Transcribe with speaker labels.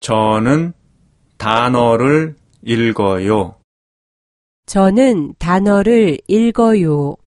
Speaker 1: 저는 단어를 읽어요.
Speaker 2: 저는 단어를 읽어요.